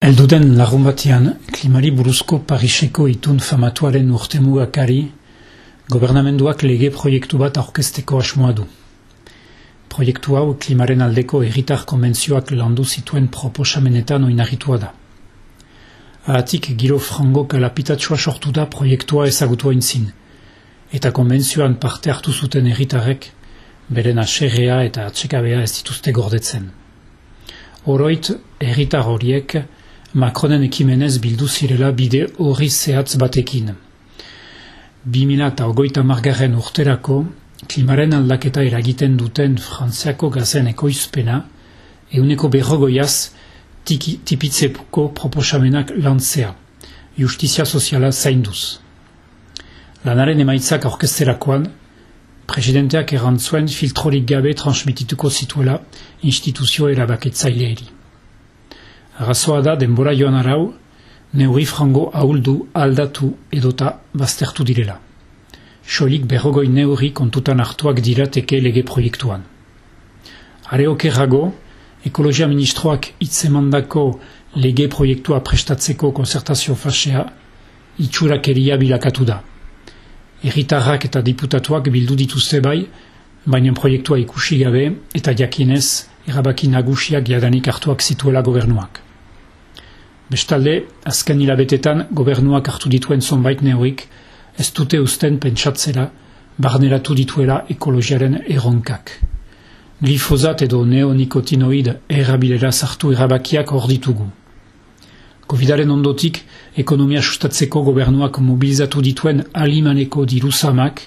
Elduden lagun batean, klimari buruzko Pariseko itun famatuaren urtemugakari, gobernamenduak lege proiektu bat aurkezteko asmoa du. Proiektu hau klimaren aldeko erritar konbentzioak landu zituen proposamenetan oinarritua da. Ahatik giro frango kalapitatsua sortu da proiektua ezagutu zin, eta konbentzioan parte hartu zuten erritarek, beren aserrea eta atsekabea ez dituzte gordetzen. Oroit, erritar horiek, Macronen ekimenez bildu zirela bide hori zehatz batekin. 2008 margarren urterako, klimaren aldaketa eragiten duten frantziako gazen ekoizpena, euneko berrogoiaz tipitzeko proposamenak lantzea, justizia soziala zainduz. Lanaren emaitzak orkesterakoan, presidenteak erantzuen filtrorik gabe transmitituko zituela instituzio erabaketzaileeri. Arrazoa da denbora joan arau, neuri frango ahuldu aldatu edota baztertu direla. Soilik berrogoi neuri kontutan hartuak dirateke lege proiektuan. Are okerrago, ekologia ministroak itzemandako lege proiektua prestatzeko konzertazio fasea itxurakeria bilakatu da. Erritarrak eta diputatuak bildu dituzte bai, baina proiektua ikusi gabe eta jakinez erabaki nagusiak jadanik hartuak zituela gobernuak. Bestalde, azken hilabetetan gobernuak hartu dituen zonbait neoik, ez dute usten pentsatzera, barneratu dituela ekologiaren erronkak. Glifozat edo neonikotinoid errabilera sartu erabakiak hor ditugu. Covidaren ondotik, ekonomia sustatzeko gobernuak mobilizatu dituen alimaneko diruzamak,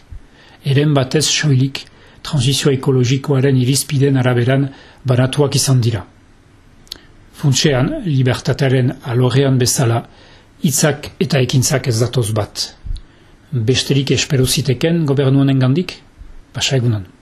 eren batez soilik, transizioa ekologikoaren irizpiden araberan banatuak izan dira. Funtsean, libertatearen alorean bezala, hitzak eta ekintzak ez datoz bat. Besterik espero ziteken gobernuanen gandik? Basa egunan.